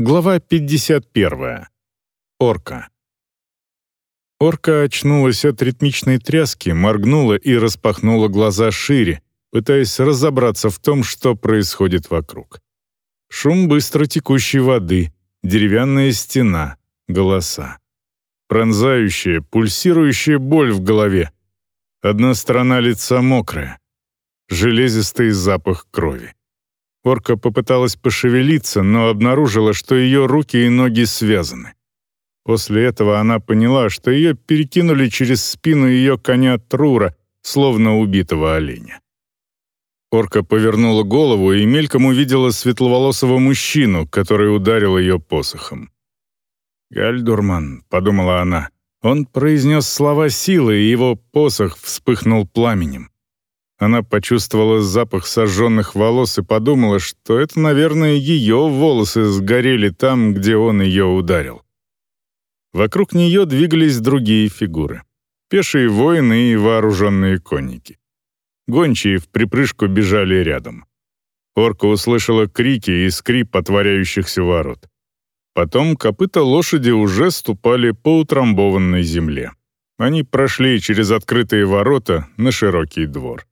Глава 51. Орка. Орка очнулась от ритмичной тряски, моргнула и распахнула глаза шире, пытаясь разобраться в том, что происходит вокруг. Шум быстро текущей воды, деревянная стена, голоса. Пронзающая, пульсирующая боль в голове. Одна сторона лица мокрая. Железистый запах крови. Орка попыталась пошевелиться, но обнаружила, что ее руки и ноги связаны. После этого она поняла, что ее перекинули через спину ее коня Трура, словно убитого оленя. Орка повернула голову и мельком увидела светловолосого мужчину, который ударил ее посохом. «Гальдурман», — подумала она, — он произнес слова силы, и его посох вспыхнул пламенем. Она почувствовала запах сожженных волос и подумала, что это, наверное, ее волосы сгорели там, где он ее ударил. Вокруг нее двигались другие фигуры. Пешие воины и вооруженные конники. Гончие в припрыжку бежали рядом. Орка услышала крики и скрип отворяющихся ворот. Потом копыта лошади уже ступали по утрамбованной земле. Они прошли через открытые ворота на широкий двор.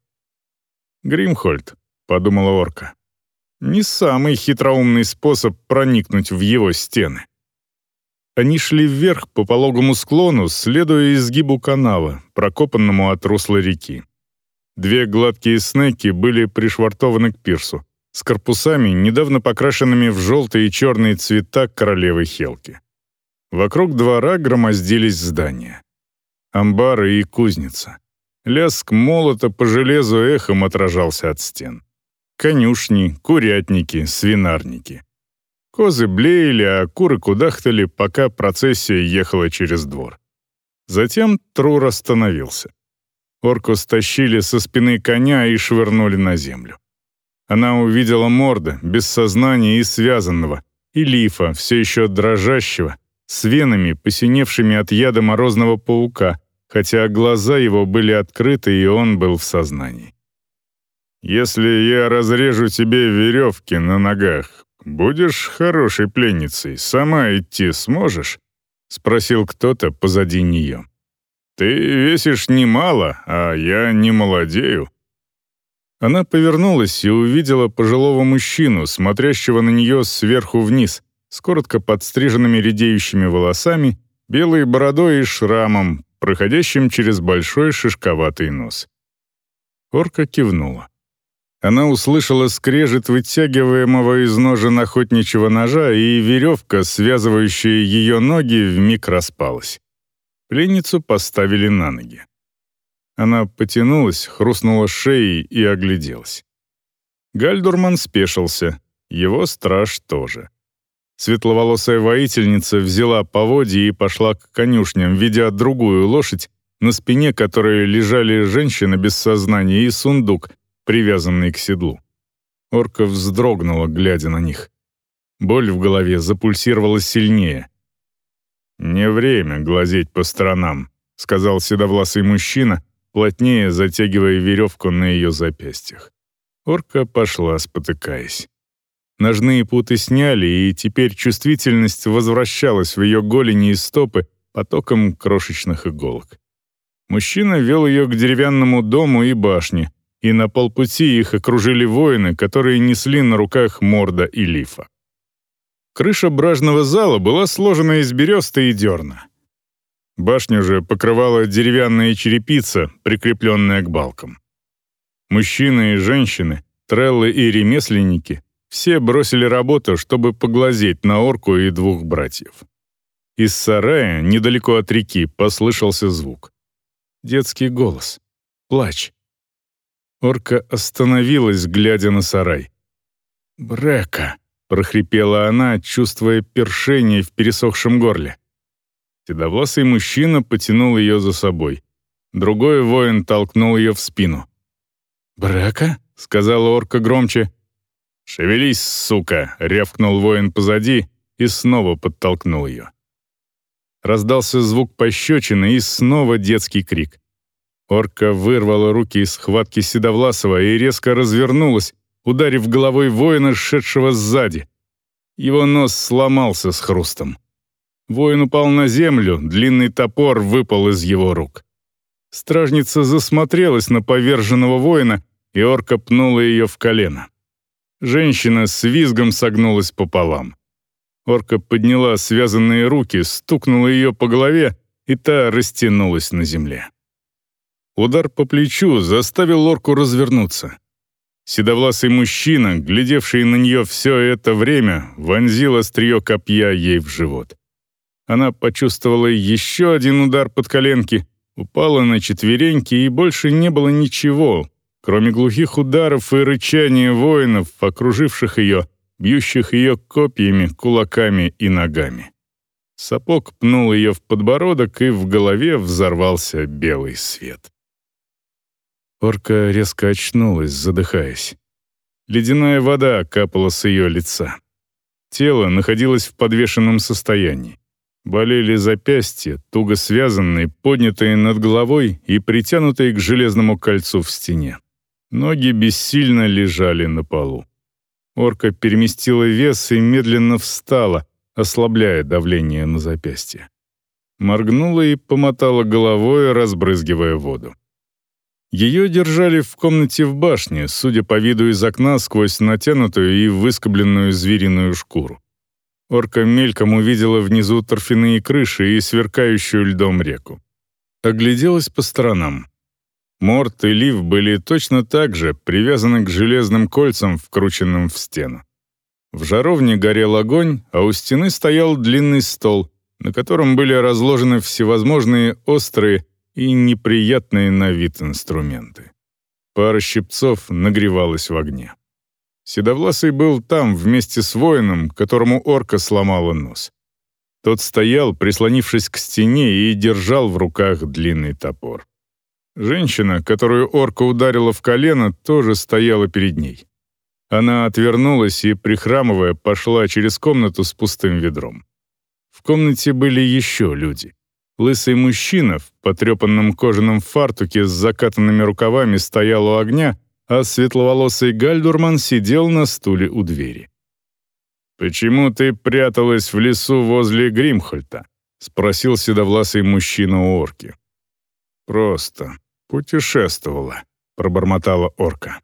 Гримхольд, подумала орка. Не самый хитроумный способ проникнуть в его стены. Они шли вверх по пологому склону, следуя изгибу канала, прокопанному от русла реки. Две гладкие снеки были пришвартованы к пирсу, с корпусами, недавно покрашенными в желтые и черные цвета королевы Хелки. Вокруг двора громоздились здания. Амбары и кузница. Лязг молота по железу эхом отражался от стен. Конюшни, курятники, свинарники. Козы блеяли, а куры кудахтали, пока процессия ехала через двор. Затем Трур остановился. Орку стащили со спины коня и швырнули на землю. Она увидела морда, без сознания и связанного, и лифа, все еще дрожащего, с венами, посиневшими от яда морозного паука, хотя глаза его были открыты, и он был в сознании. «Если я разрежу тебе веревки на ногах, будешь хорошей пленницей, сама идти сможешь?» — спросил кто-то позади нее. «Ты весишь немало, а я не молодею». Она повернулась и увидела пожилого мужчину, смотрящего на нее сверху вниз, с коротко подстриженными редеющими волосами, белой бородой и шрамом, проходящим через большой шишковатый нос. Орка кивнула. Она услышала скрежет вытягиваемого из ножен охотничьего ножа, и веревка, связывающая ее ноги, вмиг распалась. Пленницу поставили на ноги. Она потянулась, хрустнула шеей и огляделась. Гальдурман спешился, его страж тоже. Светловолосая воительница взяла поводья и пошла к конюшням, ведя другую лошадь, на спине которой лежали женщина без сознания и сундук, привязанный к седлу. Орка вздрогнула, глядя на них. Боль в голове запульсировала сильнее. «Не время глазеть по сторонам», — сказал седовласый мужчина, плотнее затягивая веревку на ее запястьях. Орка пошла, спотыкаясь. Ножные путы сняли, и теперь чувствительность возвращалась в ее голени и стопы потоком крошечных иголок. Мужчина вел ее к деревянному дому и башне, и на полпути их окружили воины, которые несли на руках морда и лифа. Крыша бражного зала была сложена из бересты и дерна. Башню же покрывала деревянная черепица, прикрепленная к балкам. Мужчины и женщины, треллы и ремесленники все бросили работу, чтобы поглазеть на орку и двух братьев. Из сарая, недалеко от реки, послышался звук. Детский голос. Плач. Орка остановилась, глядя на сарай. «Брека!» — прохрипела она, чувствуя першение в пересохшем горле. Седовласый мужчина потянул ее за собой. Другой воин толкнул ее в спину. «Брека?» — сказала орка громче. «Шевелись, сука!» — рявкнул воин позади и снова подтолкнул ее. Раздался звук пощечины и снова детский крик. Орка вырвала руки из схватки Седовласова и резко развернулась, ударив головой воина, шедшего сзади. Его нос сломался с хрустом. Воин упал на землю, длинный топор выпал из его рук. Стражница засмотрелась на поверженного воина, и орка пнула ее в колено. Женщина с визгом согнулась пополам. Орка подняла связанные руки, стукнула ее по голове, и та растянулась на земле. Удар по плечу заставил орку развернуться. Седовласый мужчина, глядевший на нее все это время, вонзил острие копья ей в живот. Она почувствовала еще один удар под коленки, упала на четвереньки, и больше не было ничего, кроме глухих ударов и рычания воинов, окруживших ее, бьющих ее копьями, кулаками и ногами. Сапог пнул ее в подбородок, и в голове взорвался белый свет. Орка резко очнулась, задыхаясь. Ледяная вода капала с ее лица. Тело находилось в подвешенном состоянии. Болели запястья, туго связанные, поднятые над головой и притянутые к железному кольцу в стене. Ноги бессильно лежали на полу. Орка переместила вес и медленно встала, ослабляя давление на запястье. Моргнула и помотала головой, разбрызгивая воду. Ее держали в комнате в башне, судя по виду из окна сквозь натянутую и выскобленную звериную шкуру. Орка мельком увидела внизу торфяные крыши и сверкающую льдом реку. Огляделась по сторонам. Морт и Лив были точно так же привязаны к железным кольцам, вкрученным в стену. В жаровне горел огонь, а у стены стоял длинный стол, на котором были разложены всевозможные острые и неприятные на вид инструменты. Пара щипцов нагревалась в огне. Седовласый был там вместе с воином, которому орка сломала нос. Тот стоял, прислонившись к стене, и держал в руках длинный топор. Женщина, которую орка ударила в колено, тоже стояла перед ней. Она отвернулась и, прихрамывая, пошла через комнату с пустым ведром. В комнате были еще люди. Лысый мужчина в потрепанном кожаном фартуке с закатанными рукавами стоял у огня а светловолосый Гальдурман сидел на стуле у двери. «Почему ты пряталась в лесу возле Гримхольта?» — спросил седовласый мужчина у орки. «Просто путешествовала», — пробормотала орка.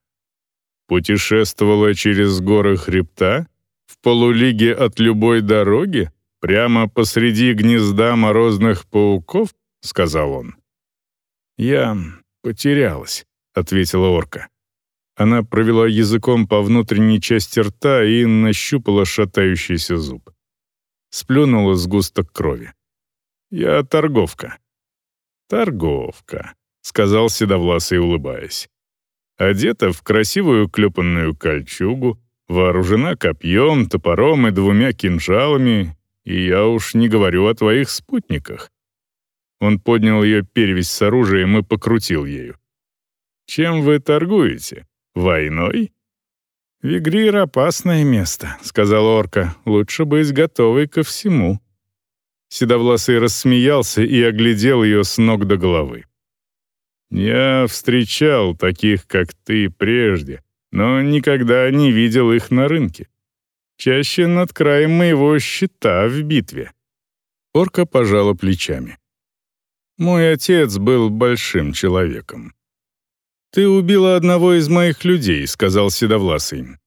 «Путешествовала через горы хребта? В полулиге от любой дороги? Прямо посреди гнезда морозных пауков?» — сказал он. «Я потерялась», — ответила орка. Она провела языком по внутренней части рта и нащупала шатающийся зуб. Сплюнула сгусток крови. «Я торговка». «Торговка», — сказал Седовласый, улыбаясь. Одета в красивую клепанную кольчугу, вооружена копьем, топором и двумя кинжалами, и я уж не говорю о твоих спутниках. Он поднял ее перевязь с оружием и покрутил ею. «Чем вы торгуете?» Войной? «Вигрир — опасное место», — сказал орка. «Лучше быть готовой ко всему». Седовласый рассмеялся и оглядел ее с ног до головы. «Я встречал таких, как ты, прежде, но никогда не видел их на рынке. Чаще над краем моего щита в битве». Орка пожала плечами. «Мой отец был большим человеком. «Ты убила одного из моих людей», — сказал Седовласый.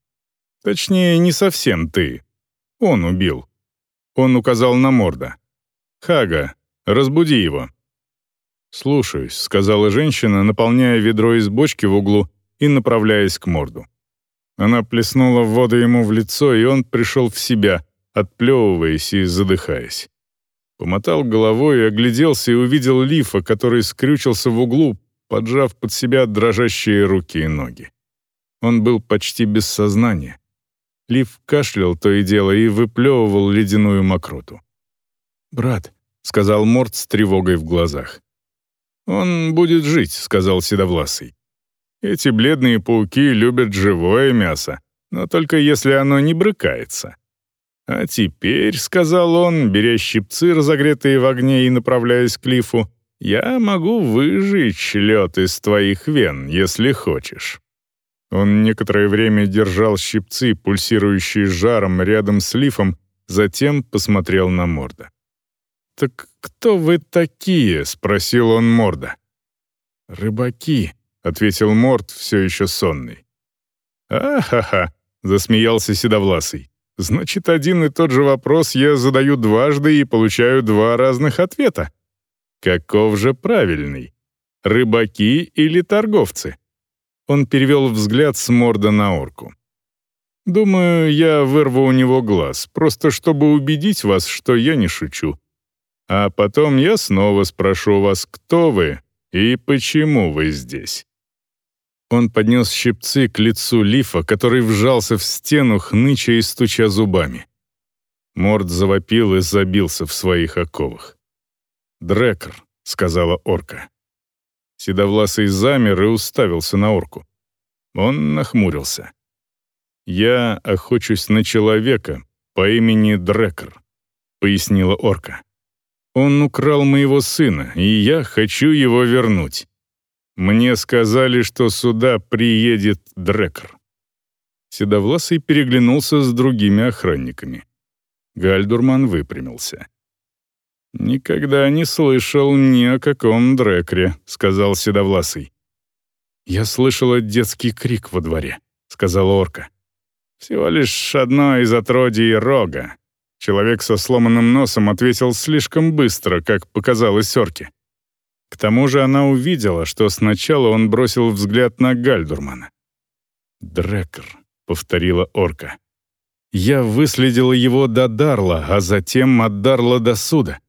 «Точнее, не совсем ты. Он убил». Он указал на Морда. «Хага, разбуди его». «Слушаюсь», — сказала женщина, наполняя ведро из бочки в углу и направляясь к Морду. Она плеснула воду ему в лицо, и он пришел в себя, отплевываясь и задыхаясь. Помотал головой огляделся и увидел Лифа, который скрючился в углу, поджав под себя дрожащие руки и ноги. Он был почти без сознания. Лив кашлял то и дело и выплевывал ледяную мокроту. «Брат», — сказал Морд с тревогой в глазах. «Он будет жить», — сказал Седовласый. «Эти бледные пауки любят живое мясо, но только если оно не брыкается». «А теперь», — сказал он, беря щипцы, разогретые в огне и направляясь к Лифу, я могу выжечь лед из твоих вен, если хочешь». Он некоторое время держал щипцы, пульсирующие жаром, рядом с лифом, затем посмотрел на Морда. «Так кто вы такие?» — спросил он Морда. «Рыбаки», — ответил Морд, все еще сонный. «А-ха-ха», — засмеялся Седовласый. «Значит, один и тот же вопрос я задаю дважды и получаю два разных ответа. Каков же правильный? Рыбаки или торговцы?» Он перевел взгляд с морда на орку. «Думаю, я вырву у него глаз, просто чтобы убедить вас, что я не шучу. А потом я снова спрошу вас, кто вы и почему вы здесь?» Он поднес щипцы к лицу Лифа, который вжался в стену, хныча и стуча зубами. Морд завопил и забился в своих оковах. «Дрекер», — сказала орка. Седовласый замер и уставился на орку. Он нахмурился. «Я охочусь на человека по имени Дрекер», — пояснила орка. «Он украл моего сына, и я хочу его вернуть. Мне сказали, что сюда приедет Дрекер». Седовласый переглянулся с другими охранниками. Гальдурман выпрямился. «Никогда не слышал ни о каком Дрекре», — сказал Седовласый. «Я слышала детский крик во дворе», — сказала орка. «Всего лишь одно из отродий рога». Человек со сломанным носом ответил слишком быстро, как показалось орке. К тому же она увидела, что сначала он бросил взгляд на Гальдурмана. «Дрекер», — повторила орка. «Я выследила его до Дарла, а затем от Дарла до суда.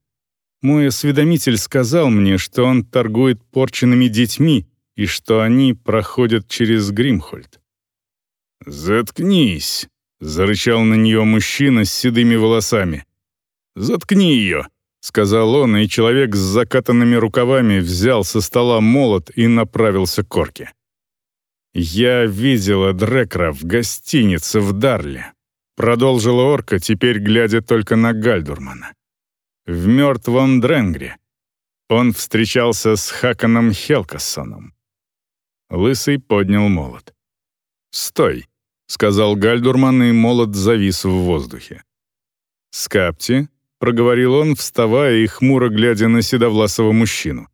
Мой осведомитель сказал мне, что он торгует порченными детьми и что они проходят через Гримхольд. «Заткнись!» — зарычал на нее мужчина с седыми волосами. «Заткни ее!» — сказал он, и человек с закатанными рукавами взял со стола молот и направился к корке. «Я видела Дрекра в гостинице в Дарле», — продолжила орка, теперь глядя только на Гальдурмана в мертвом Дренгре. Он встречался с Хаканом Хелкассоном. Лысый поднял молот. «Стой!» — сказал Гальдурман, и молот завис в воздухе. «Скапти», — проговорил он, вставая и хмуро глядя на седовласого мужчину.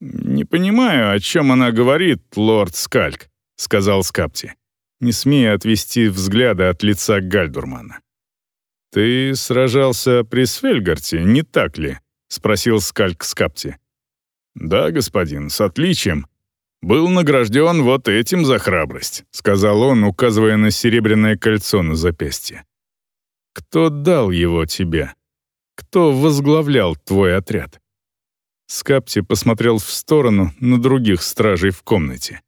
«Не понимаю, о чем она говорит, лорд Скальк», — сказал Скапти, не смея отвести взгляда от лица Гальдурмана. «Ты сражался при Свельгарте, не так ли?» — спросил Скальк Скапти. «Да, господин, с отличием. Был награжден вот этим за храбрость», — сказал он, указывая на серебряное кольцо на запястье. «Кто дал его тебе? Кто возглавлял твой отряд?» Скапти посмотрел в сторону на других стражей в комнате.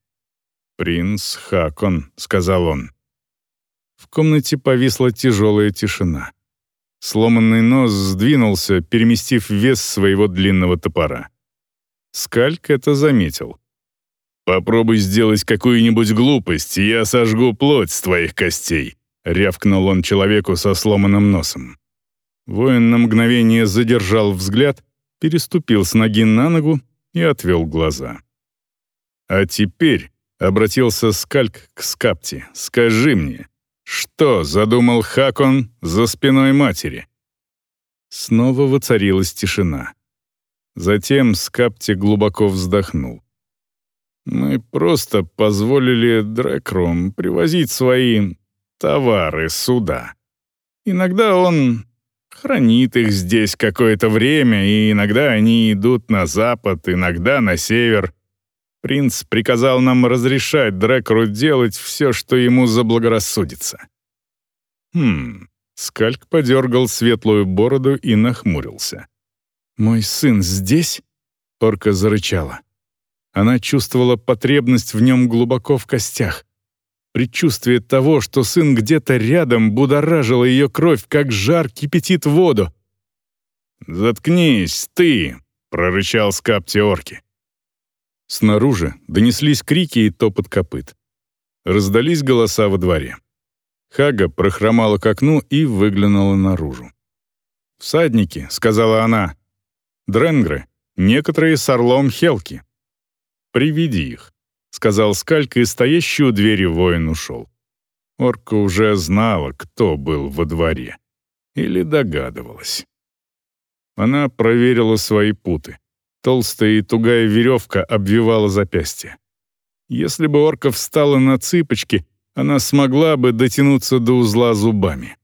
«Принц Хакон», — сказал он. В комнате повисла тяжелая тишина. Сломанный нос сдвинулся, переместив вес своего длинного топора. Скальк это заметил. «Попробуй сделать какую-нибудь глупость, и я сожгу плоть с твоих костей», — рявкнул он человеку со сломанным носом. Воин на мгновение задержал взгляд, переступил с ноги на ногу и отвел глаза. «А теперь», — обратился Скальк к Скапти, — «скажи мне, что задумал Хакон за спиной матери? Снова воцарилась тишина. Затем Скапти глубоко вздохнул. «Мы просто позволили Дрекрум привозить свои товары сюда. Иногда он хранит их здесь какое-то время, и иногда они идут на запад, иногда на север. Принц приказал нам разрешать Дрекру делать все, что ему заблагорассудится. Хм, Скальк подергал светлую бороду и нахмурился. «Мой сын здесь?» — орка зарычала. Она чувствовала потребность в нем глубоко в костях. Предчувствие того, что сын где-то рядом, будоражило ее кровь, как жар кипятит воду. «Заткнись, ты!» — прорычал скапти орки. Снаружи донеслись крики и топот копыт. Раздались голоса во дворе. Хага прохромала к окну и выглянула наружу. «Всадники», — сказала она. «Дренгры, некоторые с орлом Хелки. Приведи их». — сказал Скальк, и стоящий у двери воин ушел. Орка уже знала, кто был во дворе. Или догадывалась. Она проверила свои путы. Толстая и тугая веревка обвивала запястье. Если бы орка встала на цыпочки, она смогла бы дотянуться до узла зубами.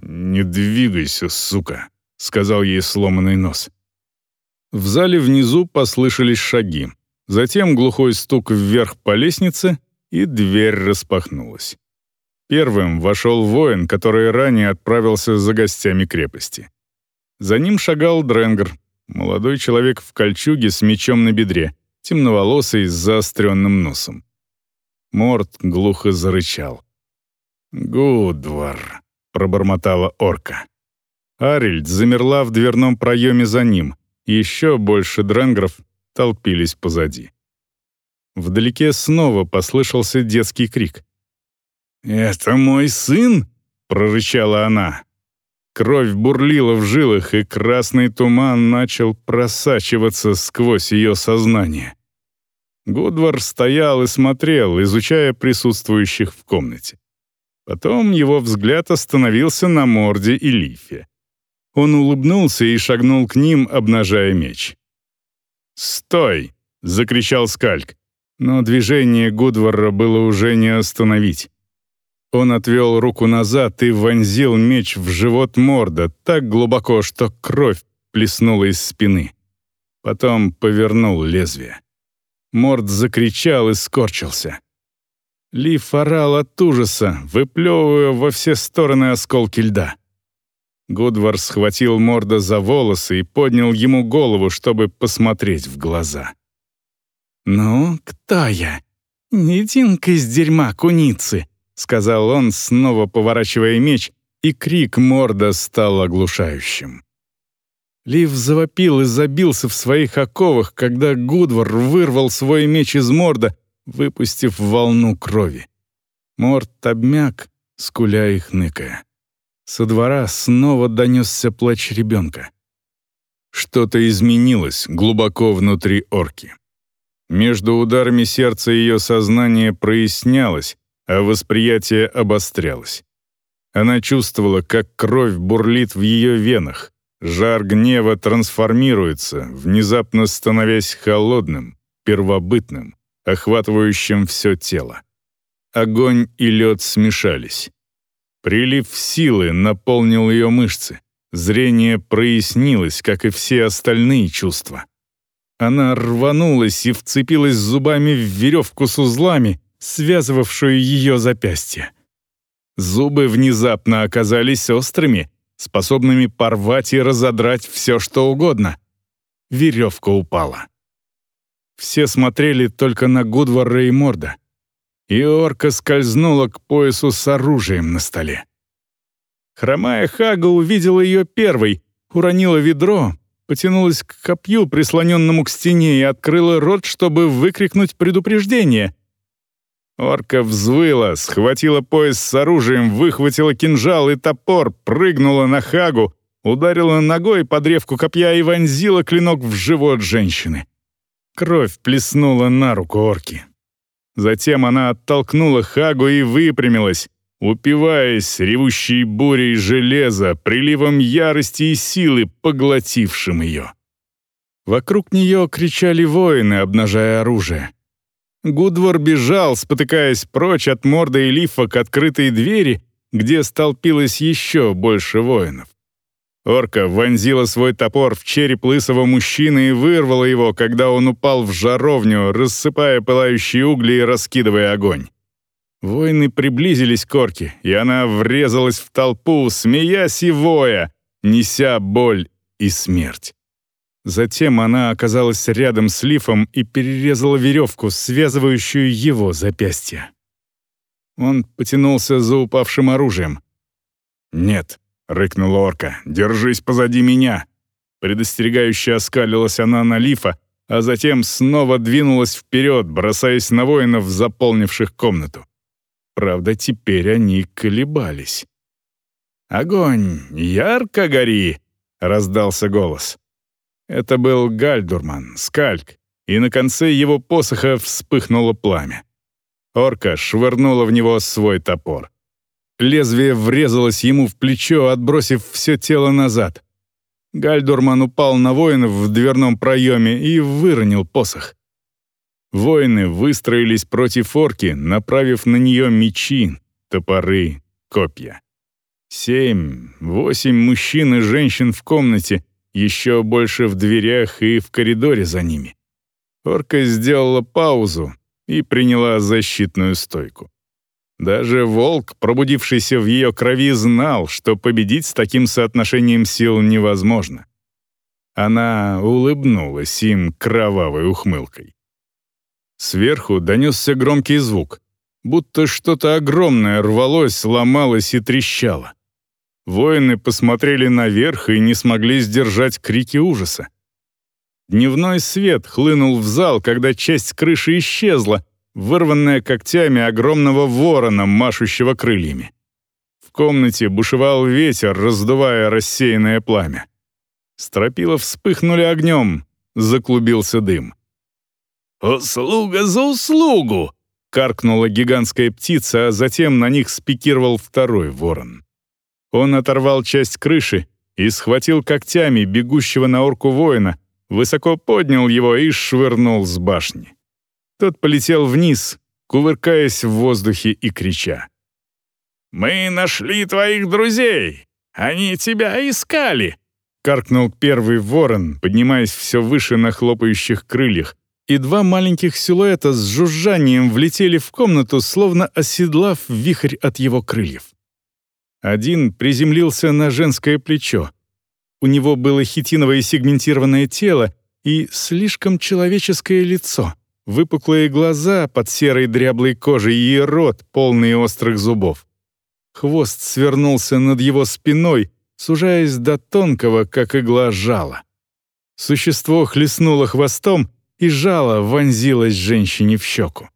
«Не двигайся, сука», — сказал ей сломанный нос. В зале внизу послышались шаги. Затем глухой стук вверх по лестнице, и дверь распахнулась. Первым вошел воин, который ранее отправился за гостями крепости. За ним шагал Дренгер, молодой человек в кольчуге с мечом на бедре, темноволосый с заостренным носом. Морд глухо зарычал. «Гудвар», — пробормотала орка. Арильд замерла в дверном проеме за ним, еще больше дренгров толпились позади. Вдалеке снова послышался детский крик. «Это мой сын?» — прорычала она. Кровь бурлила в жилах, и красный туман начал просачиваться сквозь ее сознание. Гудвар стоял и смотрел, изучая присутствующих в комнате. Потом его взгляд остановился на морде и лифе. Он улыбнулся и шагнул к ним, обнажая меч. «Стой!» — закричал Скальк. Но движение Гудвара было уже не остановить. Он отвел руку назад и вонзил меч в живот Морда так глубоко, что кровь плеснула из спины. Потом повернул лезвие. Морд закричал и скорчился. Лиф орал от ужаса, выплевывая во все стороны осколки льда. Гудвар схватил Морда за волосы и поднял ему голову, чтобы посмотреть в глаза. «Ну, кто я? Нитинка из дерьма куницы!» — сказал он, снова поворачивая меч, и крик Морда стал оглушающим. Лив завопил и забился в своих оковах, когда Гудвар вырвал свой меч из Морда, выпустив волну крови. Морд обмяк, скуля и хныкая. Со двора снова донесся плач ребенка. Что-то изменилось глубоко внутри орки. Между ударами сердца ее сознание прояснялось, а восприятие обострялось. Она чувствовала, как кровь бурлит в ее венах, жар гнева трансформируется, внезапно становясь холодным, первобытным, охватывающим все тело. Огонь и лед смешались. Прилив силы наполнил ее мышцы. Зрение прояснилось, как и все остальные чувства. Она рванулась и вцепилась зубами в веревку с узлами, связывавшую ее запястье. Зубы внезапно оказались острыми, способными порвать и разодрать все, что угодно. Веревка упала. Все смотрели только на Гудвара и Морда. И орка скользнула к поясу с оружием на столе. Хромая Хага увидела ее первой, уронила ведро, потянулась к копью, прислоненному к стене, и открыла рот, чтобы выкрикнуть предупреждение. Орка взвыла, схватила пояс с оружием, выхватила кинжал и топор, прыгнула на Хагу, ударила ногой по древку копья и вонзила клинок в живот женщины. Кровь плеснула на руку орки. Затем она оттолкнула Хагу и выпрямилась, упиваясь ревущей бурей железа, приливом ярости и силы, поглотившим ее. Вокруг нее кричали воины, обнажая оружие. Гудвар бежал, спотыкаясь прочь от морда лифа к открытой двери, где столпилось еще больше воинов. Орка вонзила свой топор в череп лысого мужчины и вырвала его, когда он упал в жаровню, рассыпая пылающие угли и раскидывая огонь. Воины приблизились к орке, и она врезалась в толпу, смеясь и воя, неся боль и смерть. Затем она оказалась рядом с лифом и перерезала веревку, связывающую его запястье. Он потянулся за упавшим оружием. «Нет», — рыкнула орка, — «держись позади меня». Предостерегающе оскалилась она на лифа, а затем снова двинулась вперед, бросаясь на воинов, заполнивших комнату. Правда, теперь они колебались. «Огонь, ярко гори!» — раздался голос. Это был Гальдурман, скальк, и на конце его посоха вспыхнуло пламя. Орка швырнула в него свой топор. Лезвие врезалось ему в плечо, отбросив все тело назад. Гальдурман упал на воинов в дверном проеме и выронил посох. Воины выстроились против орки, направив на нее мечи, топоры, копья. Семь, восемь мужчин и женщин в комнате, еще больше в дверях и в коридоре за ними. Орка сделала паузу и приняла защитную стойку. Даже волк, пробудившийся в ее крови, знал, что победить с таким соотношением сил невозможно. Она улыбнулась им кровавой ухмылкой. Сверху донесся громкий звук, будто что-то огромное рвалось, ломалось и трещало. Воины посмотрели наверх и не смогли сдержать крики ужаса. Дневной свет хлынул в зал, когда часть крыши исчезла, вырванная когтями огромного ворона, машущего крыльями. В комнате бушевал ветер, раздувая рассеянное пламя. Стропила вспыхнули огнем, заклубился дым. «Услуга за услугу!» — каркнула гигантская птица, а затем на них спикировал второй ворон. Он оторвал часть крыши и схватил когтями бегущего на орку воина, высоко поднял его и швырнул с башни. Тот полетел вниз, кувыркаясь в воздухе и крича. «Мы нашли твоих друзей! Они тебя искали!» — каркнул первый ворон, поднимаясь все выше на хлопающих крыльях, и два маленьких силуэта с жужжанием влетели в комнату, словно оседлав вихрь от его крыльев. Один приземлился на женское плечо. У него было хитиновое сегментированное тело и слишком человеческое лицо, выпуклые глаза под серой дряблой кожей и рот, полный острых зубов. Хвост свернулся над его спиной, сужаясь до тонкого, как игла жала. Существо хлестнуло хвостом, и жало вонзилось женщине в щеку.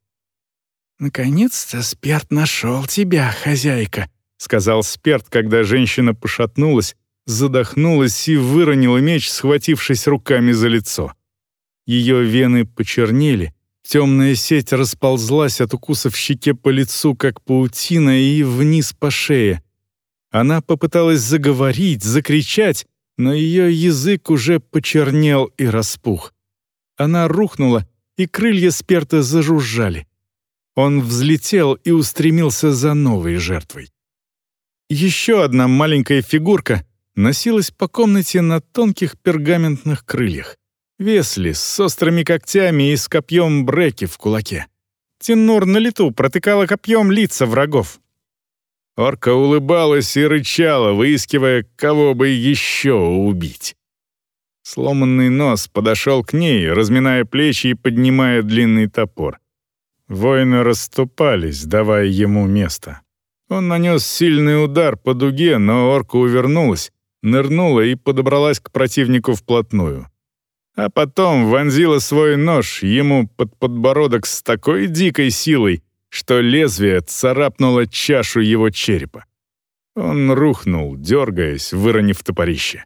«Наконец-то Сперт нашел тебя, хозяйка», — сказал Сперт, когда женщина пошатнулась, задохнулась и выронила меч, схватившись руками за лицо. Ее вены почернели, темная сеть расползлась от укуса в щеке по лицу, как паутина, и вниз по шее. Она попыталась заговорить, закричать, но ее язык уже почернел и распух. Она рухнула, и крылья Сперта зажужжали. Он взлетел и устремился за новой жертвой. Еще одна маленькая фигурка носилась по комнате на тонких пергаментных крыльях. Весли с острыми когтями и с копьем Бреки в кулаке. Тенур на лету протыкала копьем лица врагов. Орка улыбалась и рычала, выискивая, кого бы еще убить. Сломанный нос подошел к ней, разминая плечи и поднимая длинный топор. Воины расступались, давая ему место. Он нанес сильный удар по дуге, но орка увернулась, нырнула и подобралась к противнику вплотную. А потом вонзила свой нож ему под подбородок с такой дикой силой, что лезвие царапнуло чашу его черепа. Он рухнул, дергаясь, выронив топорище.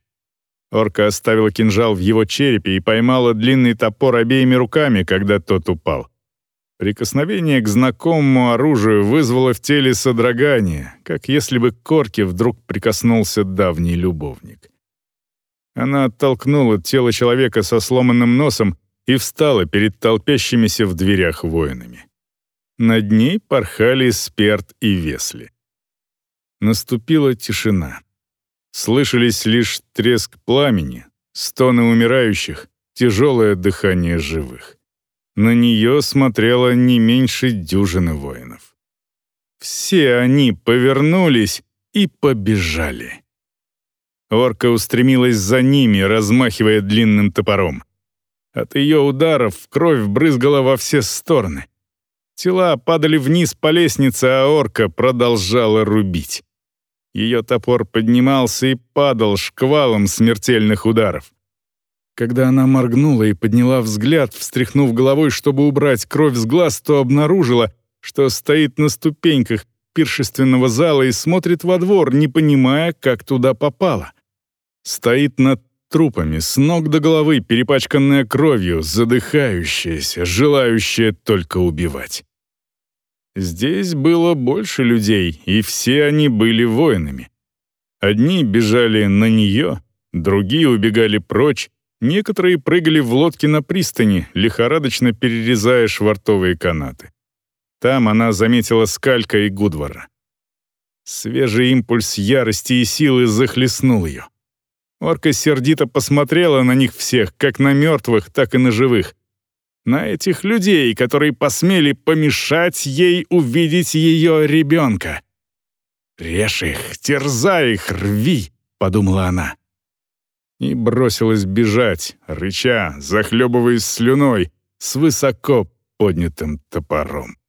Орка оставила кинжал в его черепе и поймала длинный топор обеими руками, когда тот упал. Прикосновение к знакомому оружию вызвало в теле содрогание, как если бы к корке вдруг прикоснулся давний любовник. Она оттолкнула тело человека со сломанным носом и встала перед толпящимися в дверях воинами. Над ней порхали Сперт и Весли. Наступила тишина. Слышались лишь треск пламени, стоны умирающих, тяжелое дыхание живых. На нее смотрело не меньше дюжины воинов. Все они повернулись и побежали. Орка устремилась за ними, размахивая длинным топором. От ее ударов кровь брызгала во все стороны. Тела падали вниз по лестнице, а орка продолжала рубить. Ее топор поднимался и падал шквалом смертельных ударов. Когда она моргнула и подняла взгляд, встряхнув головой, чтобы убрать кровь с глаз, то обнаружила, что стоит на ступеньках пиршественного зала и смотрит во двор, не понимая, как туда попала. Стоит над трупами, с ног до головы, перепачканная кровью, задыхающаяся, желающая только убивать. Здесь было больше людей, и все они были воинами. Одни бежали на нее, другие убегали прочь, некоторые прыгали в лодки на пристани, лихорадочно перерезая швартовые канаты. Там она заметила Скалька и Гудвара. Свежий импульс ярости и силы захлестнул ее. Орка сердито посмотрела на них всех, как на мертвых, так и на живых. На этих людей, которые посмели помешать ей увидеть ее ребенка. «Режь их, терзай их, рви!» — подумала она. И бросилась бежать, рыча, захлебываясь слюной, с высоко поднятым топором.